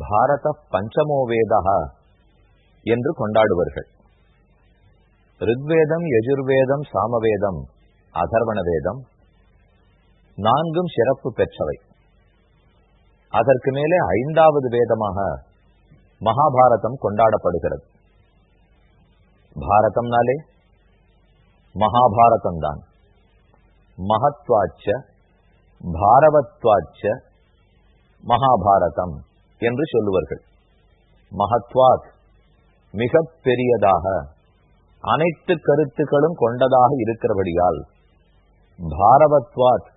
பாரத பஞ்சமோ வேதா என்று கொண்டாடுவார்கள். ரிக்வேதம் யஜுர்வேதம் சாமவேதம் அதர்வண வேதம் நான்கும் சிறப்பு பெற்றவை. அதற்கு மேலே ஐந்தாவது வேதமாக மகாபாரதம் கொண்டாடப்படுகிறது. பாரதம்னாலே மகாபாரதம் தான் மகத்வாச்ச பாரவத்வாச்ச மகாபாரதம். என்று சொல்லுவார்கள். மகத்வாத் மிக பெரியதாக அனைத்து கருத்துக்களும் கொண்டதாக இருக்கிறபடியால் பாரவத்வாத்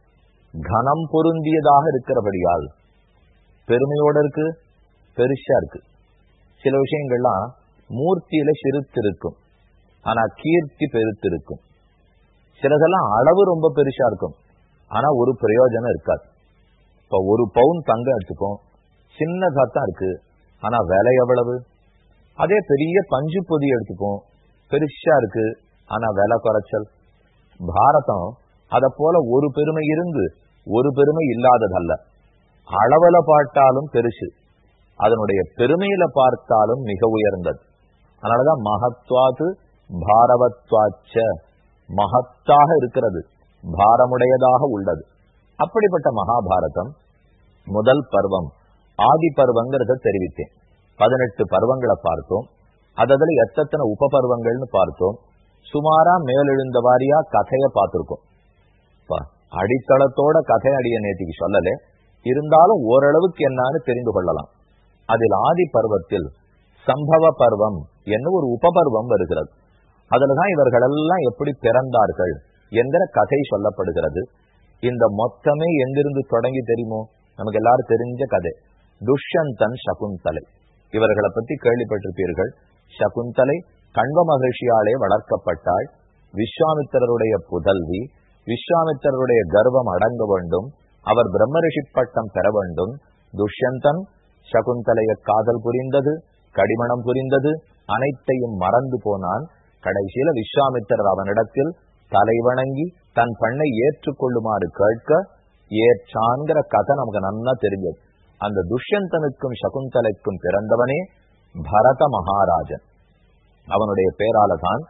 கனம் பொருந்தியதாக இருக்கிறபடியால் பெருமையோட இருக்கு பெருசா இருக்கு. சில விஷயங்கள்லாம் மூர்த்தியில சிறுத்து இருக்கும் ஆனா கீர்த்தி பெருத்து இருக்கும் சிலதெல்லாம் அளவு ரொம்ப பெருசா இருக்கும் ஆனா ஒரு பிரயோஜனம் இருக்காது. இப்ப ஒரு பவுன் தங்கம் எடுத்துக்கும் சின்னதா தான் இருக்கு. ஆனா விலை எவ்வளவு? அதே பெரிய பஞ்சு பொதி எடுத்துக்கும் பெருசா இருக்கு. ஆனா விலை குறைச்சல். பாரதம் அத போல ஒரு பெருமை இருந்து ஒரு பெருமை இல்லாததல்ல. அளவுல பார்த்தாலும் பெருசு. அதனுடைய பெருமையில பார்த்தாலும் மிக உயர்ந்தது. அதனாலதான் மகத்வாது பாரவத்வாச்ச. மகத்தாக இருக்கிறது. பாரமுடையதாக உள்ளது. அப்படிப்பட்ட மகாபாரதம் முதல் பருவம். ஆதி பருவங்கிறத தெரிவித்தேன். பதினெட்டு பருவங்களை பார்த்தோம். அதில் எத்தனை உப பருவங்கள்னு பார்த்தோம். சுமாரா மேலெழுந்த வாரியா கதைய பார்த்திருக்கோம். அடித்தளத்தோட கதை அடிய நேத்திக்கு சொல்லல. இருந்தாலும் ஓரளவுக்கு என்னன்னு தெரிந்து கொள்ளலாம். அதில் ஆதி பருவத்தில் சம்பவ பருவம் என்ன ஒரு உபபருவம் வருகிறது. அதுலதான் இவர்கள் எல்லாம் எப்படி பிறந்தார்கள் என்கிற கதை சொல்லப்படுகிறது. இந்த மொத்தமே எங்கிருந்து தொடங்கி தெரியுமோ? நமக்கு எல்லாரும் தெரிஞ்ச கதை. துஷ்யந்தன் சகுந்தலை. இவர்களை பத்தி கேள்விப்பட்டிருப்பீர்கள். சகுந்தலை கண்வ மகிழ்ச்சியாலே வளர்க்கப்பட்டாள். விஸ்வாமித்திரருடைய புதல்வி விஸ்வாமித்திரருடைய கர்வம் அடங்க வேண்டும். அவர் பிரம்மரிஷி பட்டம் பெற வேண்டும். துஷ்யந்தன் சகுந்தலைய காதல் புரிந்தது கடிமணம் புரிந்தது அனைத்தையும் மறந்து போனான். கடைசியில விஸ்வாமித்திரர் அவனிடத்தில் தலை வணங்கி தன் பண்ணை ஏற்றுக்கொள்ளுமாறு கேட்க ஏற்றான்கிற கதை நமக்கு நன்னா தெரிஞ்சது அந்த துஷ்யந்தனுக்கும் சகுந்தலைக்கும் பிறந்தவனே பரத மகாராஜன். அவனுடைய பேரால தான்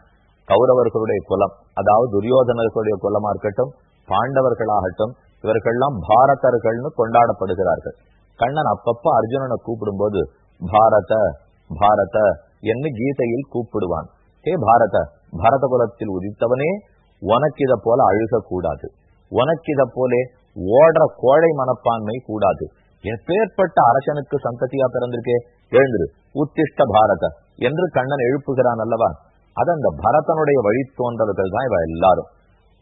கௌரவர்களுடைய குலம் அதாவது துரியோதனர்களுடைய குலமா இருக்கட்டும் பாண்டவர்களாகட்டும் இவர்கள்லாம் பாரதர்கள்னு கொண்டாடப்படுகிறார்கள். கண்ணன் அப்பப்ப அர்ஜுனனை கூப்பிடும் போது பாரத பாரத என்று கீதையில் கூப்பிடுவான். ஹே பாரத பரத குலத்தில் உதித்தவனே உனக்கு போல அழுக கூடாது உனக்கு போலே ஓடுற கோழை மனப்பான்மை கூடாது. எப்பேற்பட்ட அரசனுக்கு சந்ததியா பிறந்திருக்கே? எழுந்திரு. உத்திஷ்ட பாரத என்று கண்ணன் எழுப்புகிறான் அல்லவா? அது அந்த பரதனுடைய வழி தோன்றவர்கள் தான் இவ எல்லாரும்.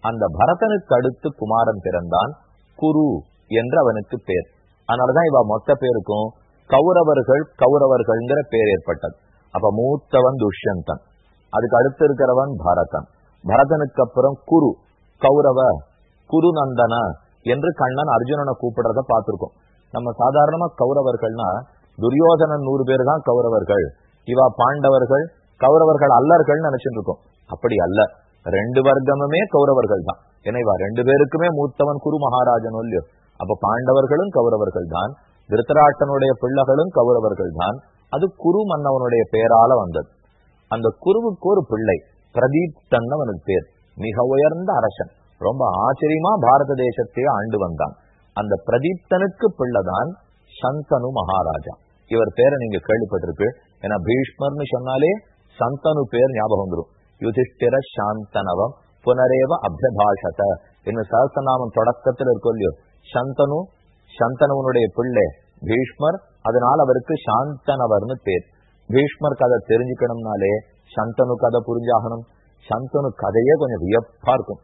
அந்த பரதனுக்கு அடுத்து குமாரன் பிறந்தான் குரு என்று அவனுக்கு பேர். அதனாலதான் இவ மொத்த பேருக்கும் கௌரவர்கள் கௌரவர்கள்ங்கிற பேர் ஏற்பட்டது. அப்ப மூத்தவன் துஷ்யந்தன். அதுக்கு அடுத்து இருக்கிறவன் பரதன். பரதனுக்கு அப்புறம் குரு. கௌரவ குருநந்தன என்று கண்ணன் அர்ஜுனனை கூப்பிடுறத பார்த்திருக்கோம். நம்ம சாதாரணமா கௌரவர்கள்னா துரியோதனன் நூறு பேர் தான் கௌரவர்கள். இவா பாண்டவர்கள் கௌரவர்கள் அல்லர்கள் நினைச்சிட்டு இருக்கோம் அப்படி அல்ல. ரெண்டு வர்க்கமுமே கௌரவர்கள் தான். ஏன்னா ரெண்டு பேருக்குமே மூத்தவன் குரு மகாராஜன் இல்லையோ. அப்ப பாண்டவர்களும் கௌரவர்கள் தான். திருத்தராட்டனுடைய பிள்ளைகளும் கௌரவர்கள் தான். அது குரு மன்னவனுடைய பெயரால வந்தது. அந்த குருவுக்கு ஒரு பிள்ளை பிரதீப்தன் அவனுக்கு பேர். மிக உயர்ந்த அரசன். ரொம்ப ஆச்சரியமா பாரத தேசத்தையே ஆண்டு வந்தான். அந்த பிரதீப்தனுக்கு பிள்ளைதான் சந்தனு மகாராஜா. இவர் பேரை நீங்க கேள்விப்பட்டிருக்கு. ஏன்னா பீஷ்மர்னு சொன்னாலே சந்தனு பேர் ஞாபகம் வந்துடும் யுதிஷ்டிர சாந்தனவம் புனரேவ அபியபாஷத என்ன சகசநாமம் தொடக்கத்தில் இருக்கும் இல்லையோ. சந்தனு சந்தனவனுடைய பிள்ளை பீஷ்மர் அதனால அவருக்கு சாந்தனவர்னு பேர். பீஷ்மர் கதை தெரிஞ்சுக்கணும்னாலே சந்தனு கதை புரிஞ்சாகணும். சந்தனு கதையே கொஞ்சம் வியப்பா இருக்கும்.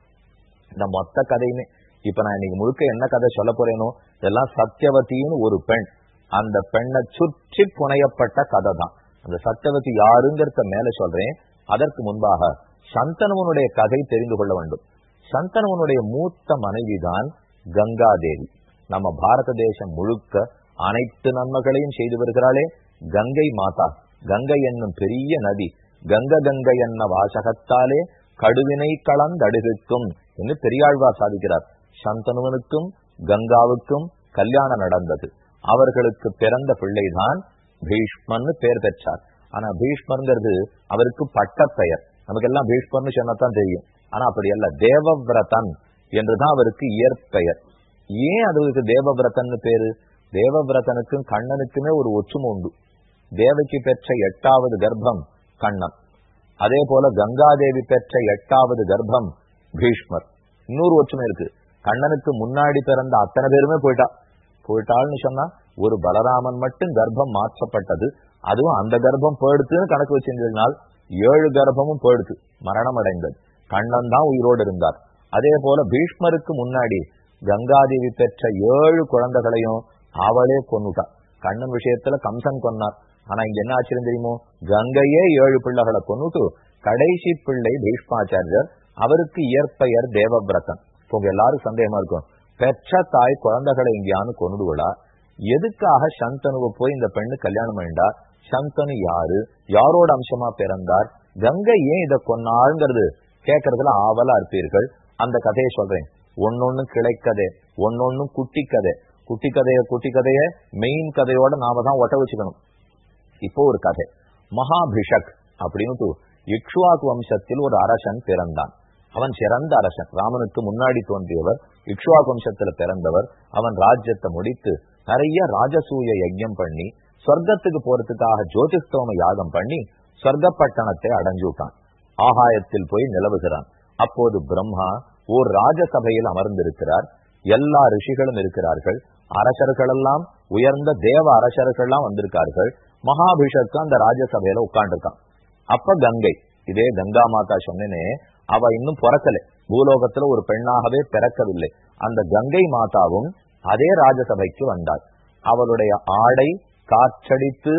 இந்த மொத்த கதையுமே இப்ப நான் இன்னைக்கு முழுக்க என்ன கதை சொல்ல போறேனோ இதெல்லாம் சத்தியவதின்னு ஒரு பெண். அந்த பெண்ணை சுற்றி புனையப்பட்ட கதை தான் அந்த சத்தியவதி யாருங்கிறத மேல சொல்றேன். அதற்கு முன்பாக சந்தனவனுடைய கதை தெரிந்து கொள்ள வேண்டும். சந்தனவனுடைய மூத்த மனைவிதான் கங்காதேவி. நம்ம பாரத தேசம் முழுக்க அனைத்து நன்மைகளையும் செய்து வருகிறாளே. கங்கை மாதா. கங்கை என்னும் பெரிய நதி. கங்க கங்கை என்ன வாசகத்தாலே கடுவினை கலந்தடுகிற்கும் என்று பெரியாழ்வார் சாதிக்கிறார். சந்தனுவனுக்கும் கங்காவுக்கும் கல்யாணம் நடந்தது. அவர்களுக்கு பிறந்த பிள்ளைதான் பீஷ்மன் பெயர் பெற்றார். ஆனா பீஷ்மர்ங்கிறது அவருக்கு பட்ட பெயர் நமக்கெல்லாம் பீஷ்மர்னு சொன்னதான் தெரியும். ஆனா அப்படி அல்ல. தேவவிரதன் என்றுதான் அவருக்கு இயற்பெயர். ஏன் அதுக்கு தேவவிரதன் பேரு? தேவவிரதனுக்கும் கண்ணனுக்குமே ஒரு ஒற்றுமை உண்டு. தேவைக்கு பெற்ற எட்டாவது கர்ப்பம் கண்ணன். அதே போல கங்காதேவி பெற்ற எட்டாவது கர்ப்பம் பீஷ்மர். இன்னொரு ஒற்றுமை இருக்கு. கண்ணனுக்கு முன்னாடி பிறந்த அத்தனை பேருமே போயிட்டா. போயிட்டாள்னு சொன்னா ஒரு பலராமன் மட்டும் கர்ப்பம் மாற்றப்பட்டது. அதுவும் அந்த கர்ப்பம் போயிடுத்துன்னு கணக்கு வச்சிருந்ததுனால் ஏழு கர்ப்பமும் போயிடுத்து மரணம் அடைந்தது கண்ணன் தான் உயிரோடு இருந்தார். அதே போல பீஷ்மருக்கு முன்னாடி கங்காதேவி பெற்ற ஏழு குழந்தைகளையும் அவளே கொன்னுட்டா. கண்ணன் விஷயத்துல கம்சன் கொன்னார். ஆனா இங்க என்ன ஆச்சரியம் தெரியுமோ? கங்கையே ஏழு பிள்ளைகளை கொன்னுட்டு கடைசி பிள்ளை பீஷ்மாச்சாரியர் அவருக்கு இயற்பெயர் தேவபிரதன் உங்க எல்லாரும் சந்தேகமா இருக்கும். பெற்ற தாய் குழந்தைகளை எங்கேயானு கொண்டுடுவளா எதுக்காக சந்தனுவை போய் இந்த பெண்ணு கல்யாணம் பண்ணிண்டா சந்தனு யாரு? யாரோட அம்சமா பிறந்தார்? கங்கை ஏன் இதை கொன்னாள்ங்கிறது கேட்கறதுல ஆவலா இருப்பீர்கள். அந்த கதையை சொல்றேன். ஒன்னொன்னு கிளைக்கதை ஒன்னொன்னு குட்டி கதை குட்டி கதைய குட்டி கதைய மெயின் கதையோட நாம தான் ஒட்ட வச்சுக்கணும். இப்போ ஒரு கதை. மகாபிஷக் அப்படின்னு இக்ஷுவாக்கு வம்சத்தில் ஒரு அரசன் பிறந்தான். அவன் சிறந்த அரசன். ராமனுக்கு முன்னாடி தோன்றியவர் இக்ஷுவா வம்சத்துல பிறந்தவர் அவன் ராஜ்யத்தை முடித்து நிறைய ராஜசூய யஜ்யம் பண்ணி சொர்க்கத்துக்கு போறதுக்காக ஜோதிஸ்தோம யாகம் பண்ணி சொர்க்கப்பட்டணத்தை அடைஞ்சுட்டான். ஆகாயத்தில் போய் நிலவுகிறான். அப்போது பிரம்மா ஓர் ராஜசபையில் அமர்ந்திருக்கிறார். எல்லா ரிஷிகளும் இருக்கிறார்கள். அரசர்களெல்லாம் உயர்ந்த தேவ அரசர்கள்லாம் வந்திருக்கார்கள். மகாபிஷக்கு அந்த ராஜசபையில உட்காந்துருக்கான் அப்ப கங்கை. இதே கங்கா மாதா சொன்னேனே அவ இன்னும் பிறக்கல. பூலோகத்துல ஒரு பெண்ணாகவே பிறக்கவில்லை. அந்த கங்கை மாதாவும் அதே ராஜசபைக்கு வந்தாள். அவளுடைய ஆடை காற்றடித்து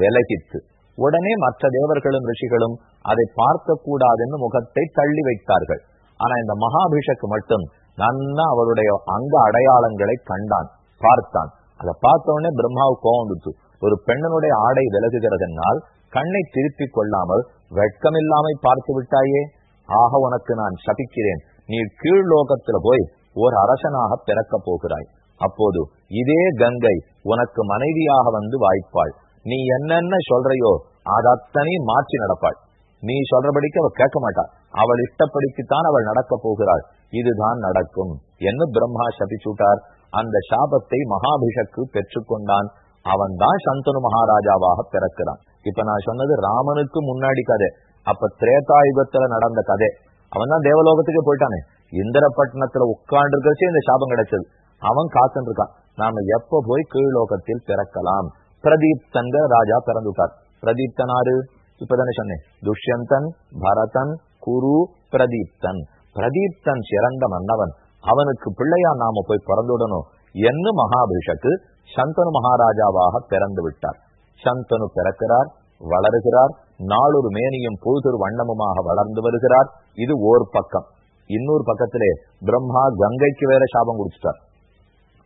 விலகித்து உடனே மற்ற தேவர்களும் ரிஷிகளும் அதை பார்க்க கூடாதுன்னு முகத்தை தள்ளி வைத்தார்கள். ஆனா இந்த மகாபிஷக்கு மட்டும் நன்னா அவருடைய அங்க அடையாளங்களை கண்டான் பார்த்தான். அதை பார்த்த உடனே பிரம்மாவுக்கு கோவம் வந்துச்சு. ஒரு பெண்ணனுடைய ஆடை விலகுகிறதென்னால் கண்ணை திருப்பிக் கொள்ளாமல் வெட்கமில்லாமல் பார்த்து விட்டாயே. ஆக உனக்கு நான் சபிக்கிறேன். நீ கீழ் லோகத்துல போய் ஒரு அரசனாக பிறக்க போகிறாய். அப்போது இதே கங்கை உனக்கு மனைவியாக வந்து வாய்ப்பாள். நீ என்னென்ன சொல்றையோ அதத்தனையும் மாற்றி நடப்பாள். நீ சொல்றபடிக்கு அவள் கேட்க மாட்டாள் அவள் இஷ்டப்படிக்குத்தான் அவள் நடக்க போகிறாள். இதுதான் நடக்கும் என்று பிரம்மா சபிச்சுட்டார். அந்த சாபத்தை மகாபிஷக்கு பெற்றுக்கொண்டான். அவன் தான் சந்தனு மகாராஜாவாக பிறக்கிறான். இப்ப நான் சொன்னது ராமனுக்கு முன்னாடி கதை. அப்ப திரேதாயுகத்துல நடந்த கதை. அவன் தான் தேவலோகத்துக்கு போயிட்டானே. இந்திரப்பட்டினத்துல உட்கார்ந்து இந்த சாபம் கிடைச்சது. அவன் காத்துட்டு இருக்கான். நாம எப்ப போய் கீழ்லோகத்தில் பிறக்கலாம்? பிரதீப்தங்க ராஜா பிறந்துட்டார். பிரதீப்தனாரு இப்பதானே சொன்னேன். துஷ்யந்தன் பரதன் குரு பிரதீப்தன். பிரதீப்தன் சிறந்த மன்னவன். அவனுக்கு பிள்ளையா நாம போய் பிறந்துடணும் என்று மகாபிஷக்கு சந்தனு மகாராஜாவாக பிறந்து விட்டார். சந்தனு பிறக்கிறார் வளருகிறார் நாளொரு மேனியும் பொழுதொரு வண்ணமுமாக வளர்ந்து வருகிறார். இது ஓர் பக்கம். இன்னொரு பக்கத்திலே பிரம்மா கங்கைக்கு வேற சாபம் குடிச்சிட்டார்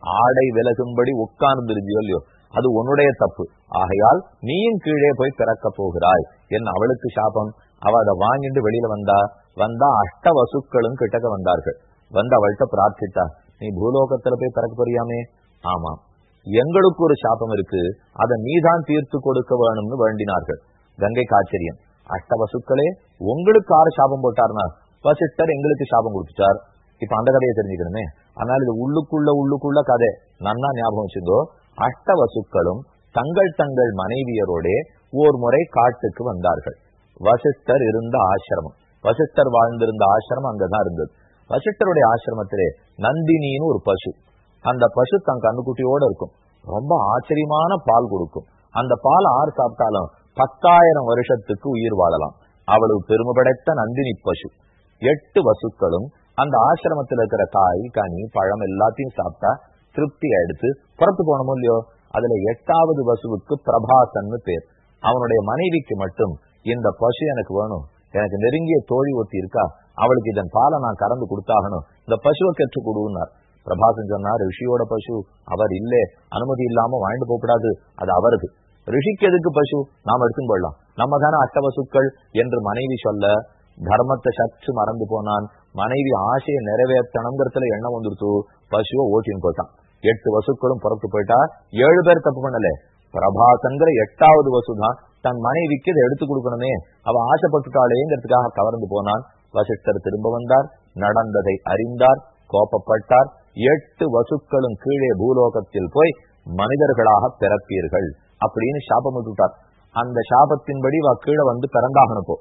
ஆடை விலகும்படி உட்கார்ந்துருந்தியோ இல்லையோ அது உன்னுடைய தப்பு. ஆகையால் நீயும் கீழே போய் பிறக்க போகிறாய். என் அவளுக்கு சாபம்? அவ அதை வாங்கிட்டு வெளியில வந்தா வந்தா அஷ்ட வசுக்களும் கிட்டக்க வந்தார்கள். வந்து அவள்கிட்ட பிரார்த்தித்தா நீ பூலோகத்துல போய் பிறக்க போறியாமே? ஆமாம். எங்களுக்கு ஒரு சாபம் இருக்கு. அதை நீதான் தீர்த்து கொடுக்க வேணும்னு வேண்டினார்கள். கங்கை காச்சரியம். அஷ்ட வசுக்களே உங்களுக்கு ஆறு சாபம் போட்டார்னா வசிஷ்டர் எங்களுக்கு சாபம் கொடுத்துட்டார். இப்ப அந்த கதையை தெரிஞ்சுக்கணுமே. ஆனால் இது உள்ளுக்குள்ள உள்ளுக்குள்ள கதை. நன்னா ஞாபகம் வச்சிருந்தோ அஷ்ட வசுக்களும் தங்கள் தங்கள் மனைவியரோடே ஓர் முறை காட்டுக்கு வந்தார்கள். வசிஷ்டர் இருந்த ஆசிரமம். வசிஷ்டர் வாழ்ந்திருந்த ஆசிரமம் அங்கதான் இருந்தது. வசிஷ்டருடைய ஆசிரமத்திலே நந்தினின்னு ஒரு பசு. அந்த பசு தன் கண்ணுக்குட்டியோட இருக்கும். ரொம்ப ஆச்சரியமான பால் கொடுக்கும். அந்த பால் ஆறு சாப்பிட்டாலும் பத்தாயிரம் வருஷத்துக்கு உயிர் வாழலாம். அவளுக்கு பெருமை படைத்த நந்தினி பசு. எட்டு வசுக்களும் அந்த ஆசிரமத்தில் இருக்கிற காய் கனி பழம் எல்லாத்தையும் சாப்பிட்டா திருப்தி எடுத்து புறத்து போனமோ இல்லையோ? அதுல எட்டாவது பசுவுக்கு பிரபாசன்னு பேர். அவனுடைய மனைவிக்கு மட்டும் இந்த பசு எனக்கு வேணும். எனக்கு நெருங்கிய தோழி ஒத்தி இருக்கா? அவளுக்கு இதன் பாலை நான் கறந்து கொடுத்தாகணும். இந்த பசுவை கற்று கொடுன்னார். பிரபாசன் சொன்னார் ரிஷியோட பசு அவர் இல்லே. அனுமதி இல்லாம வாழ்ந்து போகக்கூடாது. அது அவருக்கு ரிஷிக்கு எதுக்கு பசு? நாம் எடுத்துன்னு போடலாம் நம்ம தானே அட்டவசுக்கள் என்று மனைவி சொல்ல தர்மத்தை சற்று மறந்து போனான். மனைவி ஆசையை நிறைவேற்றணுங்கிறதுல எண்ணம் வந்துருச்சு. பசுவை ஓட்டின்னு போட்டான் எட்டு வசுக்களும் புறத்து போயிட்டா ஏழு பேர் தப்பு பண்ணல. பிரபாசங்கிற எட்டாவது வசுதான் தன் மனைவிக்கு இதை எடுத்து கொடுக்கணுமே. அவ ஆசைப்பட்டுட்டாளேங்கிறதுக்காக கவர்ந்து போனான். வசிஷ்டர் திரும்ப வந்தார். நடந்ததை அறிந்தார். கோபப்பட்டார். எட்டு வசுக்களும் கீழே பூலோகத்தில் போய் மனிதர்களாக பிறப்பீர்கள். அப்படின்னு சாபம் விட்டுட்டார். அந்த சாபத்தின்படி வா கீழே வந்து பிறந்தாகணும் போ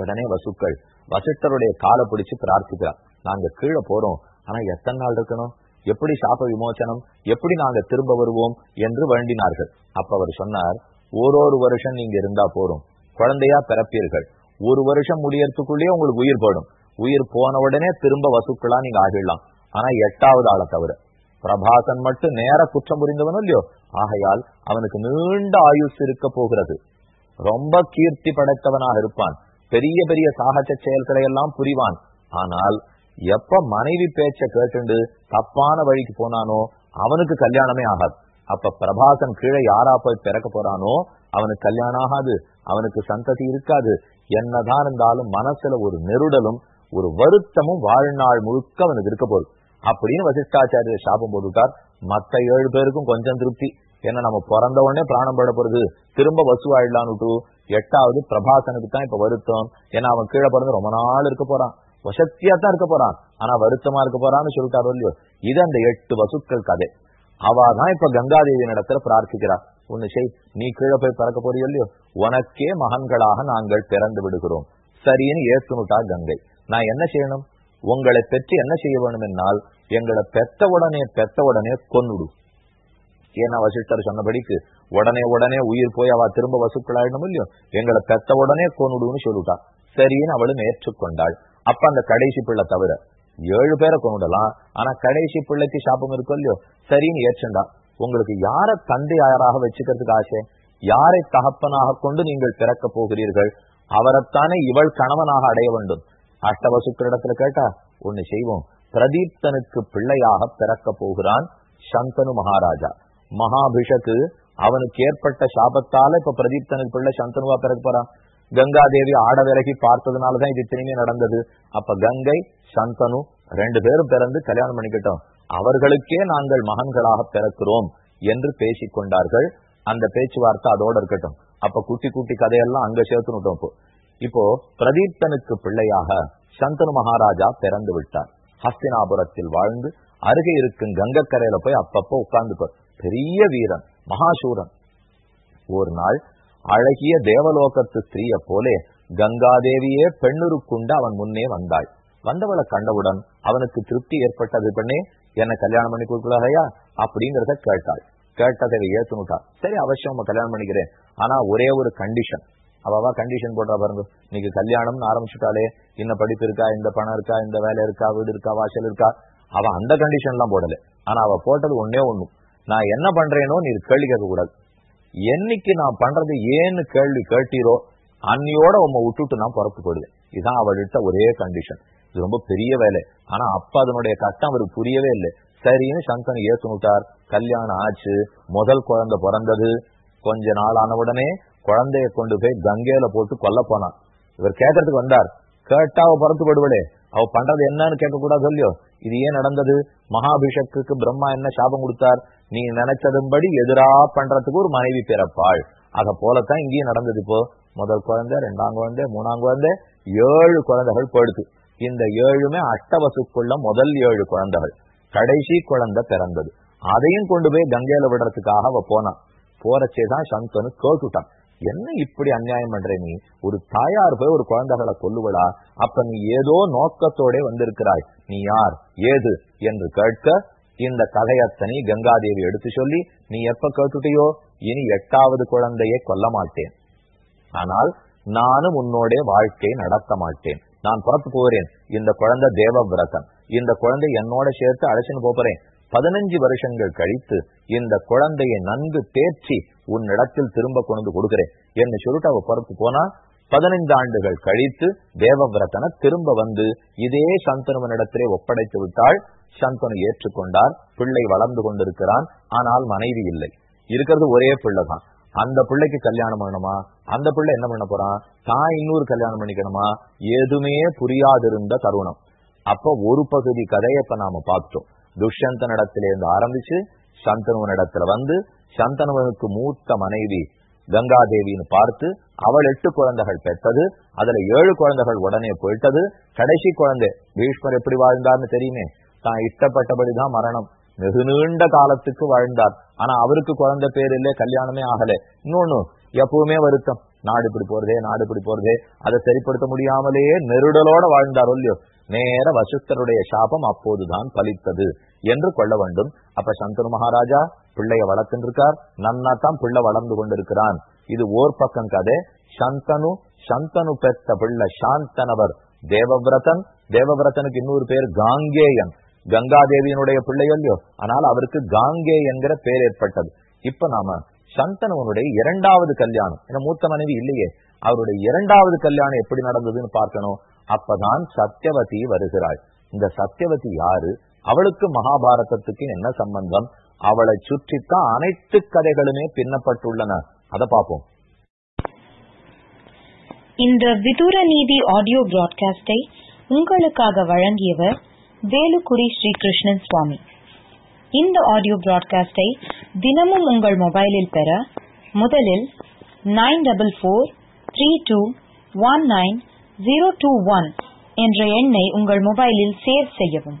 உடனே வசுக்கள் வசிட்டருடைய காலை பிடிச்சு பிரார்த்திக்கிறார். நாங்க கீழே போறோம். ஆனா எத்தனை நாள் இருக்கணும்? எப்படி சாப விமோசனம்? எப்படி நாங்க திரும்ப வருவோம்? என்று வேண்டினார்கள். அப்ப அவர் சொன்னார் ஓரொரு வருஷம் நீங்க இருந்தா போறோம் குழந்தையா பிறப்பீர்கள். ஒரு வருஷம் முடியறதுக்குள்ளேயே உங்களுக்கு உயிர் போடும் உயிர் போன உடனே திரும்ப வசுக்களா நீங்க ஆகிடலாம். ஆனா எட்டாவது ஆளை தவிர. பிரபாசன் மட்டும் நேர குற்றம் புரிந்தவன் இல்லையோ? ஆகையால் அவனுக்கு நீண்ட ஆயுஸ் இருக்க போகிறது. ரொம்ப கீர்த்தி படைத்தவனாக இருப்பான். பெரிய பெரிய சாகச செயல்களை எல்லாம் புரிவான். ஆனால் எப்ப மனைவி பேச்ச கேட்டுண்டு தப்பான வழிக்கு போனானோ அவனுக்கு கல்யாணமே ஆகாது. அப்ப பிரபாசன் கீழே யாரா போய் பிறக்க போறானோ அவனுக்கு கல்யாணம் ஆகாது. அவனுக்கு சந்ததி இருக்காது. என்னதான் இருந்தாலும் மனசுல ஒரு நெருடலும் ஒரு வருத்தமும் வாழ்நாள் முழுக்க அவனுக்கு இருக்க போகுது. அப்படின்னு வசிஷ்டாச்சாரியர் சாபம் போட்டுட்டார். மத்த ஏழு பேருக்கும் கொஞ்சம் திருப்தி. ஏன்னா நம்ம பிறந்த உடனே பிராணம் பட போறது. திரும்ப வசுவாயிடலான்னு எட்டாவது பிரபாசனுக்கு தான் இப்ப வருத்தம். ஏன்னா அவன் கீழே பிறந்து ரொம்ப நாள் இருக்க போறான். வசத்தியா தான் இருக்க போறான். ஆனா வருத்தமா இருக்க போறான்னு சொல்லிட்டாரோ இல்லையோ. இது அந்த எட்டு வசுக்கள் கதை. அவாதான் இப்ப கங்காதேவி நடத்துல பிரார்த்திக்கிறார் ஒண்ணு செய் நீ கீழே போய் பறக்க போறியோ இல்லையோ? உனக்கே மகன்களாக நாங்கள் பிறந்து விடுகிறோம். சரின்னு ஏத்துனுட்டா கங்கை. நான் என்ன செய்யணும்? உங்களை பெற்று என்ன செய்ய வேணும் என்னால் எங்களை பெத்த உடனே பெத்த உடனே கொன்னுடு. ஏன்னா வசிஷ்டர் சொன்னபடிக்கு உடனே உடனே உயிர் போய் அவ திரும்ப வசுக்களாயிடணும் இல்லையோ? எங்களை பெத்த உடனே கொன்னுடுன்னு சொல்லிட்டா. சரின்னு அவளும் ஏற்றுக்கொண்டாள். அப்ப அந்த கடைசி பிள்ளை தவிர ஏழு பேரை கொண்டுடலாம் ஆனா கடைசி பிள்ளைக்கு சாபம் இருக்கும் இல்லையோ? சரின்னு ஏற்றுண்டா. உங்களுக்கு யார தந்தையாராக வச்சுக்கிறதுக்கு ஆசை? யாரை தகப்பனாக கொண்டு நீங்கள் பிறக்க போகிறீர்கள்? அவரைத்தானே இவள் கணவனாக அடைய வேண்டும். அஷ்டவசுக்களிடத்துல கேட்டா ஒண்ணு செய்வோம். பிரதீப்தனுக்கு பிள்ளையாக பிறக்க போகிறான் சந்தனு மகாராஜா. மகாபிஷக்கு அவனுக்கு ஏற்பட்ட சாபத்தால இப்ப பிரதீப்தனுக்கு பிள்ளை சந்தனுவா பிறக்க போறான். கங்கா தேவி ஆட விலகி பார்த்ததுனாலதான் இது திரும்பி நடந்தது. அப்ப கங்கை சந்தனு ரெண்டு பேரும் பிறந்து கல்யாணம் பண்ணிக்கிட்டோம். அவர்களுக்கே நாங்கள் மகன்களாக பிறக்கிறோம் என்று பேசிக் கொண்டார்கள் அந்த பேச்சுவார்த்தை அதோட இருக்கட்டும். அப்ப குட்டி குட்டி கதையெல்லாம் அங்க சேர்த்துனுட்டோம் இப்போ. இப்போ பிரதீப்தனுக்கு பிள்ளையாக சந்தனு மகாராஜா பிறந்து விட்டார். ஹஸ்தினாபுரத்தில் வாழ்ந்து அருகே இருக்கும் கங்கக்கரையில போய் அப்பப்போ உட்கார்ந்து பெரிய வீரன் மகாசூரன். ஒரு நாள் அழகிய தேவலோகத்து ஸ்திரீய போலே கங்காதேவியே பெண்ணுருக்குண்டு அவன் முன்னே வந்தாள். வந்தவளை கண்டவுடன் அவனுக்கு திருப்தி ஏற்பட்டது பெண்ணே என்ன கல்யாணம் பண்ணி கொடுக்கலையா அப்படிங்கறத கேட்டாள். கேட்டதை ஏத்துனுட்டா சரி அவசியம் கல்யாணம் பண்ணிக்கிறேன். ஆனா ஒரே ஒரு கண்டிஷன் அவாவா கண்டிஷன் போடுறா பாருங்க. இன்னைக்கு கல்யாணம்னு ஆரம்பிச்சுட்டாலே இந்த படிப்பு இருக்கா இந்த பணம் இருக்கா இந்த வேலை இருக்கா வீடு இருக்கா வாசல் இருக்கா? அவ அந்த கண்டிஷன் எல்லாம் போடல. ஆனா அவ போட்டது ஒன்னே ஒண்ணும் நான் என்ன பண்றேனோ நீ கேள்வி கேட்க கூடாது என்னைக்கு நான் பண்றது ஏன்னு கேள்வி கேட்டீரோ அன்னியோட உங்க விட்டுட்டு நான் புறப்பு போடுவேன் இதுதான் அவள்கிட்ட ஒரே கண்டிஷன் இது ரொம்ப பெரிய வேலை. ஆனா அப்ப அதனுடைய கட்டம் அவருக்கு புரியவே இல்லை. சரின்னு சங்கன் ஏத்துனுட்டார் கல்யாணம் ஆச்சு. முதல் குழந்தை பிறந்தது. கொஞ்ச நாள் ஆன உடனே குழந்தைய கொண்டு போய் கங்கையில போட்டு கொல்ல போனான். இவர் கேட்கறதுக்கு வந்தார். கேட்டா அவ பறந்து படுவடே அவ பண்றது என்னன்னு கேட்க கூடாது சொல்லியோ? இது ஏன் நடந்தது? மகாபிஷக்குக்கு பிரம்மா என்ன சாபம் கொடுத்தார்? நீ நினைச்சதும்படி எதிரா பண்றதுக்கு ஒரு மனைவி பிறப்பாள். அத போலத்தான் இங்கேயும் நடந்தது இப்போ. முதல் குழந்தை ரெண்டாம் குழந்தை மூணாம் குழந்தை ஏழு குழந்தைகள் போடுது இந்த ஏழுமே அஷ்டவசுக்குள்ள முதல் ஏழு குழந்தைகள். கடைசி குழந்தை பிறந்தது. அதையும் கொண்டு போய் கங்கையில விடுறதுக்காக அவ போனான். போறச்சேதான் சந்தனு கேட்டுட்டான். என்ன இப்படி அநியாயம் பண்ற நீ? ஒரு தாயார் போய் ஒரு குழந்தைகளை கொல்லுவடா. அப்ப நீ ஏதோ நோக்கத்தோட வந்திருக்கிறாய். நீ யார்? ஏது? என்று கேட்க இந்த கதையத்தனை கங்காதேவி எடுத்து சொல்லி நீ எப்ப கேட்டுட்டியோ இனி எட்டாவது குழந்தையை கொல்ல மாட்டேன். ஆனால் நானும் உன்னோட வாழ்க்கை நடத்த மாட்டேன். நான் புறத்து போகிறேன். இந்த குழந்தை தேவவிரதன் இந்த குழந்தை என்னோட சேர்த்து அழைச்சின்னு போறேன். பதினஞ்சு வருஷங்கள் கழித்து இந்த குழந்தையை நன்கு தேர்ச்சி உன்னிடத்தில் திரும்ப கொண்டு கொடுக்கிறேன். என்று சொல்லிட்டு அவ பொறுத்து போனா பதினைந்து ஆண்டுகள் கழித்து தேவவிரதனை திரும்ப வந்து இதே சந்தனுவனிடத்திலே ஒப்படைத்து விட்டால் சந்தனு ஏற்றுக்கொண்டார். பிள்ளை வளர்ந்து கொண்டிருக்கிறான். ஆனால் மனைவி இல்லை. இருக்கிறது ஒரே பிள்ளைதான். அந்த பிள்ளைக்கு கல்யாணம் பண்ணணுமா? அந்த பிள்ளை என்ன பண்ண போறான்? தான் இன்னொரு கல்யாணம் பண்ணிக்கணுமா? எதுவுமே புரியாதிருந்த தருணம். அப்ப ஒரு பகுதி கதையை இப்ப நாம பார்த்தோம். துஷ்யந்தனிடத்திலிருந்து ஆரம்பிச்சு சந்தனுவனிடத்துல வந்து சந்தனுவனுக்கு மூத்த மனைவி கங்காதேவின்னு பார்த்து அவள் எட்டு குழந்தைகள் பெற்றது. அதுல ஏழு குழந்தைகள் உடனே போயிட்டது. கடைசி குழந்தை பீஷ்மர் எப்படி வாழ்ந்தார்னு தெரியுமே? தான் இஷ்டப்பட்டபடிதான் மரணம். வெகு நீண்ட காலத்துக்கு வாழ்ந்தார். ஆனா அவருக்கு குழந்தை பேர் இல்ல கல்யாணமே ஆகல. இன்னொன்னு எப்பவுமே வருத்தம். நாடு இப்படி போறதே நாடு இப்படி போறதே. அதை சரிப்படுத்த முடியாமலேயே நெருடலோட வாழ்ந்தார் இல்லையோ? நேர வசிஷ்டருடைய சாபம் அப்போதுதான் பலித்தது என்று கொள்ள வேண்டும். அப்ப சந்தனு மகாராஜா பிள்ளைய வளர்த்துருக்கார் நன்னா தான் பிள்ளை வளர்ந்து கொண்டிருக்கிறான். இது ஓர் பக்கம் கதை. சந்தனு சந்தனு பெற்ற பிள்ளை சாந்தனவர் தேவவிரதன். தேவவிரதனுக்கு இன்னொரு பேர் காங்கேயன். கங்காதேவியினுடைய பிள்ளை இல்லையோ? ஆனால் அவருக்கு காங்கே என்கிற பேர் ஏற்பட்டது. இப்ப நாம சந்தனுவனுடைய இரண்டாவது கல்யாணம். ஏன்னா மூத்த மனைவி இல்லையே. அவருடைய இரண்டாவது கல்யாணம் எப்படி நடந்ததுன்னு பார்க்கணும். அப்பதான் சத்தியவதி வருகிறாள். இந்த சத்தியவதி யாரு? அவளுக்கு மகாபாரதத்துக்கு என்ன சம்பந்தம்? அவளை சுற்றித்தான் அனைத்து கதைகளுமே பின்னப்பட்டுள்ளன. அதை பார்ப்போம் இந்த விதூர நீதி ஆடியோ பிராட்காஸ்டை உங்களுக்காக வழங்கியவர் வேலுக்குடி ஸ்ரீகிருஷ்ணன் சுவாமி. இந்த ஆடியோ பிராட்காஸ்டை தினமும் உங்கள் மொபைலில் பெற முதலில் nine double four three two one nine zero two one என்ற எண்ணை உங்கள் மொபைலில் சேவ் செய்யவும்.